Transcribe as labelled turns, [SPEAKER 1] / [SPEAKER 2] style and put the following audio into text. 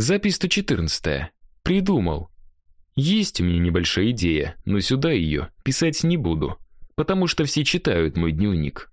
[SPEAKER 1] Запись 114. Придумал. Есть у меня небольшая идея, но сюда ее писать не буду, потому что все читают мой дневник.